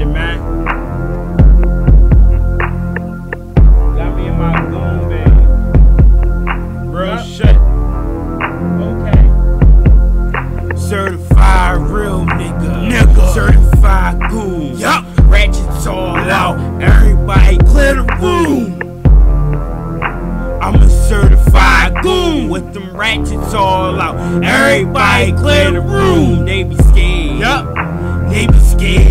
Ninja Mac. Got me in my goon bag. Bro, yep. shit. Okay. Certified real nigga. Nigga. Certified goon. Yup. Ratchets all out. Everybody clear the room. I'm a certified goon with them ratchets all out. Everybody clear the room. They be scared. Yup. They be scared.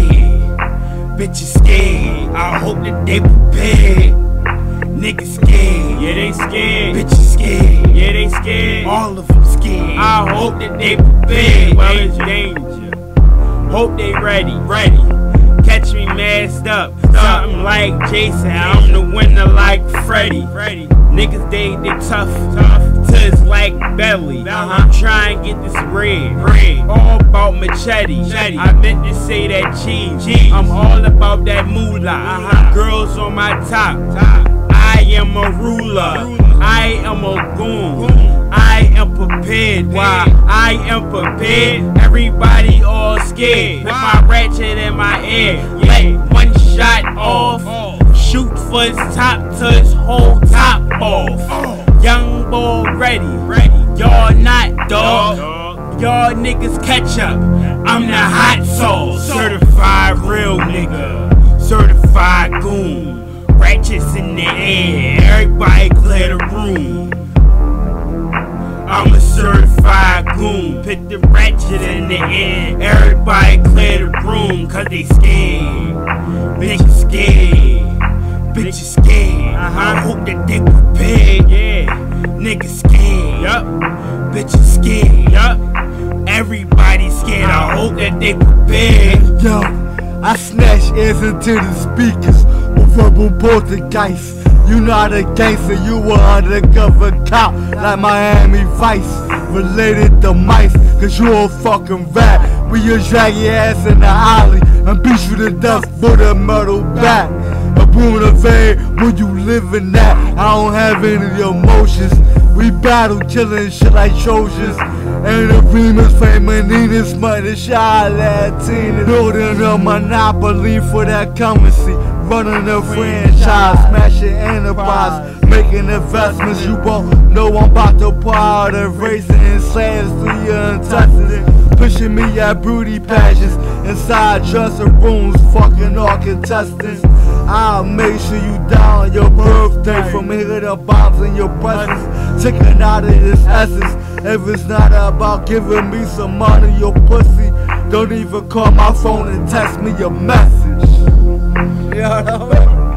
Bitches scared. I hope that they prepared. Niggas scared. Yeah, they scared. Bitches scared. Yeah, they scared. All of them scared. I hope that they prepared. Well, it's danger. Hope they ready, ready. Catch me masked up, something like Jason. I'm the winner like Freddy. Freddy. Niggas they they tough, tough. Tis like belly. I'm trying to get this bread, bread. All about machete. I meant to say that cheese. cheese. I'm all about that moolah. Uh-huh. Girls on my top. top. I am a ruler. I am a goon. I am prepared. Why? I am prepared. Everybody all scared. With my ratchet in my ear. Let one shot off. Shoot for his top to his whole top Y'all niggas catch up. I'm the hot sauce. Certified real nigga. Certified goon. Ratchets in the air. Everybody clear the room. I'm a certified goon. Put the ratchet in the air. Everybody clear the room, cause they scared. Bitches scared. Bitches scared. Uh-huh. I hope that they Yo, I snatch ears into the speakers with verbal poltergeist. You not a gangster, you a undercover cop like Miami Vice. Related to mice, cause you a fucking rat. We just drag your ass in the alley and beat you to death with a metal bat. A boom of vein when you living that. I don't have any emotions. We battle killing shit like Trojans. And the Remus, Femininas, money, shy Latina. Building a monopoly for that currency. Running a franchise, smashing enterprise, making investments. You won't know I'm about to part of racing slams through your intestines. Pushing me at booty pageants inside dressing rooms, fucking all contestants. I'll make sure you die on your birthday from here to bombs in your presence. Taking out of this essence. If it's not about giving me some money, your pussy, don't even call my phone and text me a message. What I?